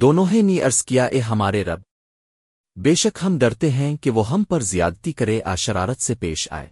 دونوں ہی نی عرض کیا، اے ہمارے رب، بے شک ہم ڈرتے ہیں کہ وہ ہم پر زیادتی کرے، آ شرارت سے پیش آئے۔